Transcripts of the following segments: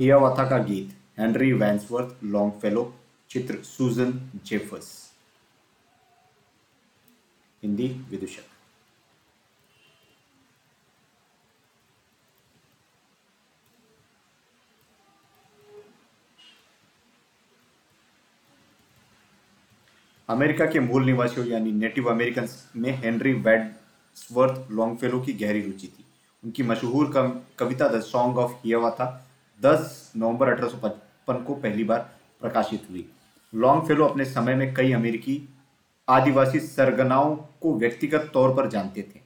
हियावाथा का गीत Henry Wadsworth Longfellow चित्र सूजन जेफर्स हिंदी विदूषक अमेरिका के मूल निवासियों यानी नेटिव अमेरिकन में हेनरी वेड्सवर्थ लॉन्गफेलो की गहरी रुचि थी। उनकी मशहूर कविता द सॉन्ग ऑफ़ हियावाथा 10 नवंबर 1855 को पहली बार प्रकाशित हुई। लॉन्ग फेलो अपने समय में कई अमेरिकी आदिवासी सरगनाओं को व्यक्तिगत तौर पर जानते थे।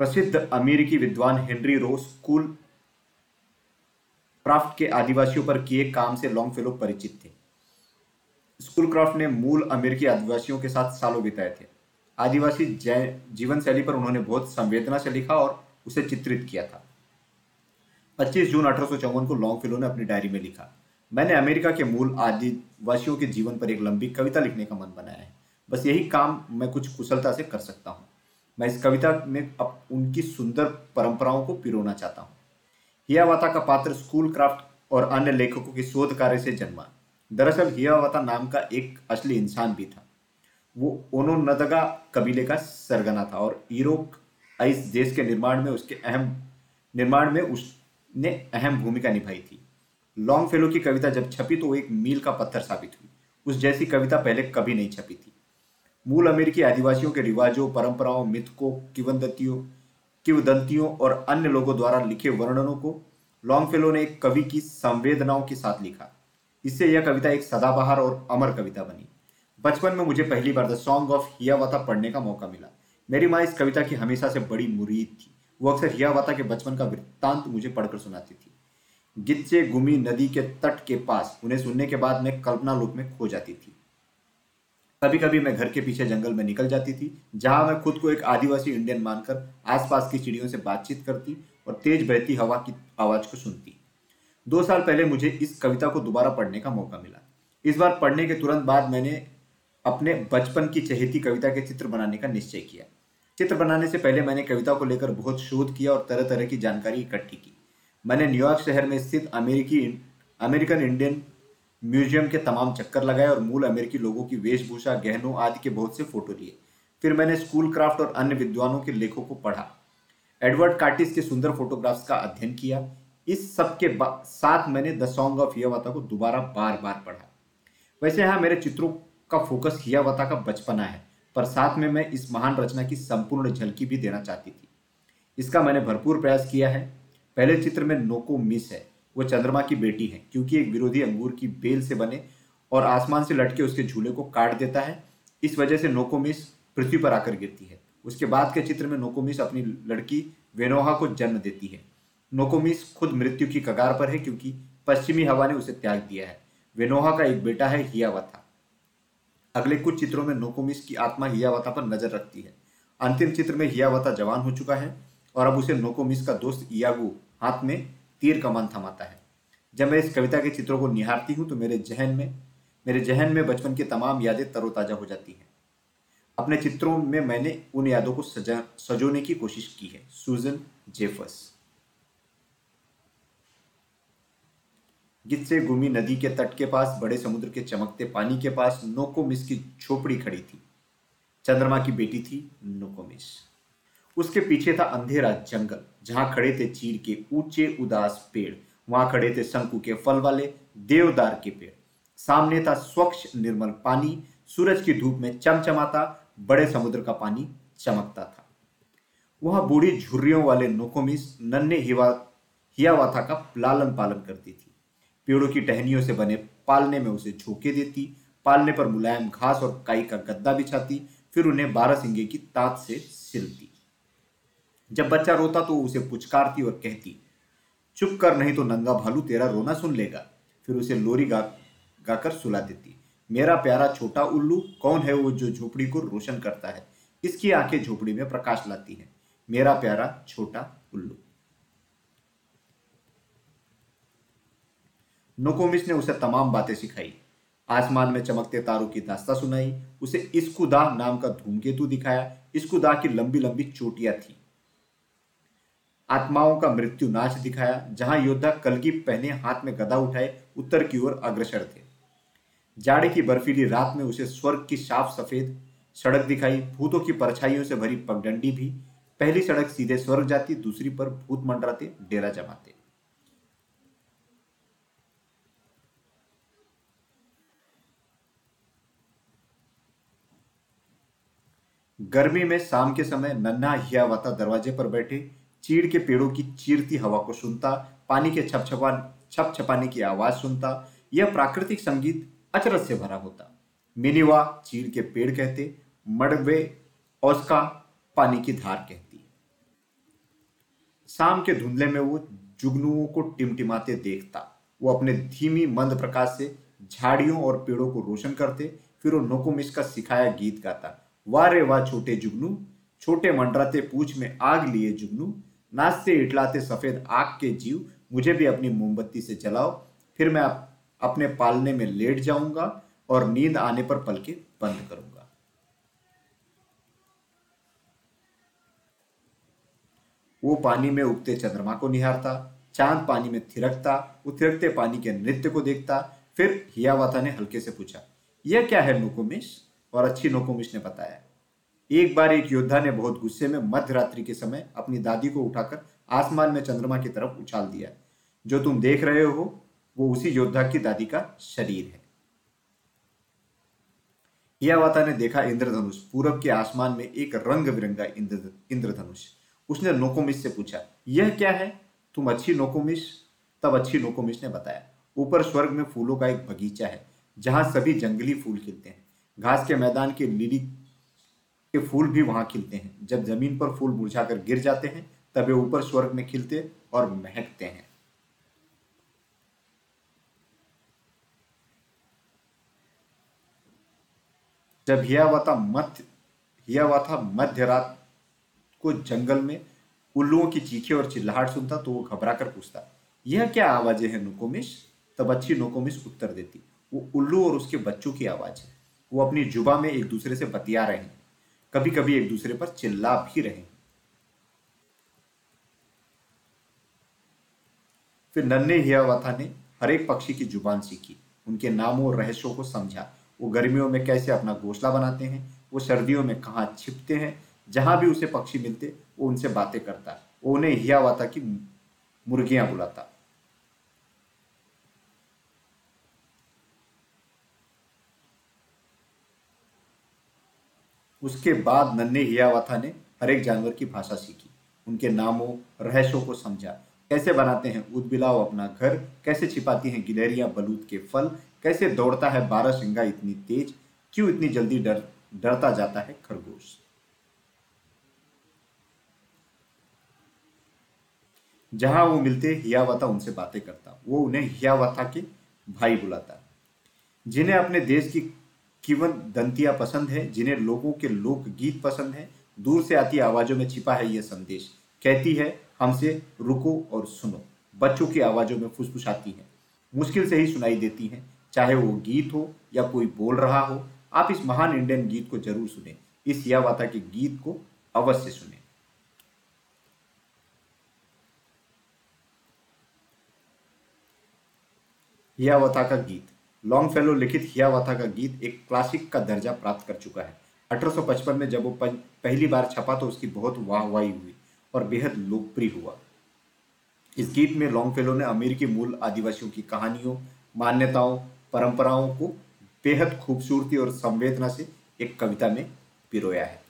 प्रसिद्ध अमेरिकी विद्वान हेनरी रोज स्कूल क्राफ्ट के आदिवासियों पर किए काम से लॉन्गफेलो परिचित थे। स्कूल क्राफ्ट ने मूल अमेरिकी आदिवासियों के साथ सालों बिताए थे। आदिवासी जीवन शैली पर उन्होंने बहुत संवेदना से लिखा और उसे चित्रित किया था। 25 जून अठारह सौ चौवन को लॉन्ग लॉन्गफेलो ने अपनी डायरी में लिखा, मैंने अमेरिका के मूल आदिवासियों के जीवन पर एक लंबी कविता लिखने का मन बनाया है। बस यही काम मैं कुछ कुशलता से कर सकता हूँ। मैं इस कविता में अब उनकी सुंदर परंपराओं को पिरोना चाहता हूँ। हियावाता का पात्र स्कूल क्राफ्ट और अन्य लेखकों के शोध कार्य से जन्मा। दरअसल हियावाता नाम का एक असली इंसान भी था। वो ओनोनदगा कबीले का सरगना था और यूरोप इस देश के निर्माण में उसके अहम, निर्माण में उसने अहम भूमिका निभाई थी। लॉन्ग फेलो की कविता जब छपी तो वो एक मील का पत्थर साबित हुई। उस जैसी कविता पहले कभी नहीं छपी थी। मूल अमेरिकी आदिवासियों के रिवाजों, परंपराओं, मिथकों, किवंदतियों, किवदंतियों और अन्य लोगों द्वारा लिखे वर्णनों को लॉन्ग फेलो ने एक कवि की संवेदनाओं के साथ लिखा। इससे यह कविता एक सदाबहार और अमर कविता बनी। बचपन में मुझे पहली बार द सॉन्ग ऑफ़ हियावाता पढ़ने का मौका मिला। मेरी माँ इस कविता की हमेशा से बड़ी मुरीद थी। वो अक्सर हियावाता के बचपन का वृत्तांत मुझे पढ़कर सुनाती थी। गिच्चे गुमी नदी के तट के पास, उन्हें सुनने के बाद मैं कल्पना लोक में खो जाती थी। कभी कभी मैं घर के पीछे जंगल में निकल जाती थी, जहाँ मैं खुद को एक आदिवासी इंडियन मानकर आसपास की चिड़ियों से बातचीत करती और तेज बहती हवा की आवाज़ को सुनती। दो साल पहले मुझे इस कविता को दोबारा पढ़ने का मौका मिला। इस बार पढ़ने के तुरंत बाद मैंने अपने बचपन की चहेती कविता के चित्र बनाने का निश्चय किया। चित्र बनाने से पहले मैंने कविता को लेकर बहुत शोध किया और तरह तरह की जानकारी इकट्ठी की। मैंने न्यूयॉर्क शहर में स्थित अमेरिकी अमेरिकन इंडियन म्यूज़ियम के तमाम चक्कर लगाए और मूल अमेरिकी लोगों की वेशभूषा, गहनों आदि के बहुत से फ़ोटो लिए। फिर मैंने स्कूल क्राफ्ट और अन्य विद्वानों के लेखों को पढ़ा। एडवर्ड कार्टिस के सुंदर फोटोग्राफ्स का अध्ययन किया। इस सब के साथ मैंने द सॉन्ग ऑफ़ हियावाता को दोबारा बार बार पढ़ा। वैसे यहाँ मेरे चित्रों का फोकस हियावाता का बचपना है। पर साथ में मैं इस महान रचना की संपूर्ण झलकी भी देना चाहती थी। इसका मैंने भरपूर प्रयास किया है। पहले चित्र में नोको मिस है। वो चंद्रमा की बेटी है, क्योंकि एक विरोधी अंगूर की बेल से बने और आसमान से लटके उसके झूले को काट देता है। इस वजह से नोको मिस पृथ्वी पर आकर गिरती है। उसके बाद के चित्र में नोकोमिस अपनी लड़की वेनोहा को जन्म देती है। नोकोमिस खुद मृत्यु की कगार पर है, क्योंकि पश्चिमी हवा ने उसे त्याग दिया है। वेनोहा का एक बेटा है, हियावथा। अगले कुछ चित्रों में नोकोमिस की आत्मा हियावता पर नज़र रखती है। अंतिम चित्र में हियावता जवान हो चुका है और अब उसे नोकोमिस का दोस्त इयागू हाथ में तीर कमान थमाता है। जब मैं इस कविता के चित्रों को निहारती हूँ तो मेरे जहन में, मेरे जहन में बचपन की तमाम यादें तरोताजा हो जाती हैं। अपने चित्रों में मैंने उन यादों को सजा, सजोने की कोशिश की है। सुजन जेफस गित से गुमी नदी के तट के पास, बड़े समुद्र के चमकते पानी के पास नोकोमिस की झोपड़ी खड़ी थी। चंद्रमा की बेटी थी नोकोमिस। उसके पीछे था अंधेरा जंगल, जहाँ खड़े थे चीड़ के ऊँचे उदास पेड़, वहाँ खड़े थे शंकु के फल वाले देवदार के पेड़। सामने था स्वच्छ निर्मल पानी, सूरज की धूप में चमचमाता, बड़े समुद्र का पानी चमकता था। वहाँ बूढ़ी झुर्रियों वाले नोकोमिस नन्हे हिवा हियावाथा का लालन पालन करती थी। पेड़ों की टहनियों से बने पालने में उसे झोंके देती, पालने पर मुलायम घास और काई का गद्दा बिछाती, फिर उन्हें बारह सिंगे की तात से सिलती। जब बच्चा रोता तो उसे पुचकारती और कहती, चुप कर, नहीं तो नंगा भालू तेरा रोना सुन लेगा। फिर उसे लोरी गा, गाकर सुला देती, मेरा प्यारा छोटा उल्लू, कौन है वो जो झोपड़ी को रोशन करता है? इसकी आँखें झोपड़ी में प्रकाश लाती हैं। मेरा प्यारा छोटा उल्लू। नोकोमिस ने उसे तमाम बातें सिखाई। आसमान में चमकते तारों की दास्ता सुनाई, उसे इस्कुदा नाम का धूमकेतु दिखाया। इसकुदा की लंबी लंबी चोटियाँ थी। आत्माओं का मृत्यु नाच दिखाया, जहाँ योद्धा कलगी पहने हाथ में गदा उठाए, उत्तर की ओर अग्रसर थे। जाड़े की बर्फीली रात में उसे स्वर्ग की साफ़ सफ़ेद सड़क दिखाई, भूतों की परछाइयों से भरी पगडंडी भी। पहली सड़क सीधे स्वर्ग जाती, दूसरी पर भूत मंडराते डेरा जमाते। गर्मी में शाम के समय नन्हा हियावाता दरवाजे पर बैठे, चीड़ के पेड़ों की चीरती हवा को सुनता, पानी के छपछपा छप छपाने की आवाज़ सुनता, यह प्राकृतिक संगीत अचरज से भरा होता। मिनीवा चीड़ के पेड़ कहते, मड़वे औसका पानी की धार कहती। शाम के धुंधले में वो जुगनुओं को टिमटिमाते देखता। वो अपने धीमी मंद प्रकाश से झाड़ियों और पेड़ों को रोशन करते, फिर वो नोकोमिस का सिखाया गीत गाता। वाह रे वाह छोटे जुगनू, छोटे मंडराते पूछ में आग लिए जुगनू नाचते इटलाते सफ़ेद आग के जीव, मुझे भी अपनी मोमबत्ती से जलाओ, फिर मैं अपने पालने में लेट जाऊँगा और नींद आने पर पलके बंद करूँगा। वो पानी में उगते चंद्रमा को निहारता, चाँद पानी में थिरकता, वो थिरकते पानी के नृत्य को देखता, फिर हियावाता ने हल्के से पूछा, यह क्या है नोकोमिश? और अच्छी नोकोमिश ने बताया। एक बार एक योद्धा ने बहुत गुस्से में मध्य रात्रि के समय अपनी दादी को उठाकर आसमान में चंद्रमा की तरफ़ उछाल दिया। जो तुम देख रहे हो, वो उसी योद्धा की दादी का शरीर है। हियावाता ने देखा इंद्रधनुष। पूरब के आसमान में एक रंग बिरंगा इंद्र, इंद्रधनुष। उसने नोकोमिश से पूछा, यह क्या है? तुम अच्छी नोकोमिश? तब अच्छी नोकोमिश ने बताया, ऊपर स्वर्ग में फूलों का एक बगीचा है, जहाँ सभी जंगली फूल खिलते हैं। घास के मैदान के लिली के फूल भी वहाँ खिलते हैं। जब ज़मीन पर फूल मुरझाकर गिर जाते हैं, तब वे ऊपर स्वर्ग में खिलते और महकते हैं। जब हियावता मध्य हियावाथा मध्य रात को जंगल में उल्लुओं की चीखे और चिल्लाहट सुनता तो वो घबरा कर पूछता, यह क्या आवाज़ें हैं नुकोमिश? तब अच्छी नुकोमिश उत्तर देती, वो उल्लू और उसके बच्चों की आवाज़ है। वो अपनी जुबा में एक दूसरे से बतिया रहे। हैं कभी कभी एक दूसरे पर चिल्ला भी रहे। हैं फिर नन्हे हियावाथा ने हर एक पक्षी की ज़ुबान सीखी। उनके नामों और रहस्यों को समझा। वो गर्मियों में कैसे अपना घोसला बनाते हैं? वो सर्दियों में कहाँ छिपते हैं? जहाँ भी उसे पक्षी मिलते, वो उनसे बातें करता। वो उन्हें हियावाता की मुर्गियाँ बुलाता। उसके बाद नन्हे हियावाथा ने हर एक जानवर की भाषा सीखी। उनके नामों, रहस्यों को समझा। कैसे बनाते हैं उदबिलाव अपना घर? कैसे छिपाती हैं गिलहरियाँ बलूत के फल? कैसे दौड़ता है बारह सिंगा इतनी तेज? क्यों इतनी जल्दी डर, डरता जाता है खरगोश? जहाँ वो मिलते हियावता उनसे बातें करता। वो उन्हें हियावता के भाई बुलाता। जिन्हें अपने देश की किवन दंतिया पसंद है, जिन्हें लोगों के लोक गीत पसंद है। दूर से आती आवाजों में छिपा है यह संदेश। कहती है, हमसे रुको और सुनो। बच्चों की आवाजों में फुसफुसाती है। मुश्किल से ही सुनाई देती हैं। चाहे वो गीत हो या कोई बोल रहा हो, आप इस महान इंडियन गीत को ज़रूर सुने। इस यावाता के गीत को अवश्य सुने। हियावता का गीत। लॉन्ग फेलो लिखित हियावाथा का गीत एक क्लासिक का दर्जा प्राप्त कर चुका है। 1855 में जब वो पहली बार छपा तो उसकी बहुत वाहवाही हुई और बेहद लोकप्रिय हुआ। इस गीत में लॉन्ग फेलो ने अमेरिकी मूल आदिवासियों की कहानियों, मान्यताओं, परंपराओं को बेहद खूबसूरती और संवेदना से एक कविता में पिरोया है।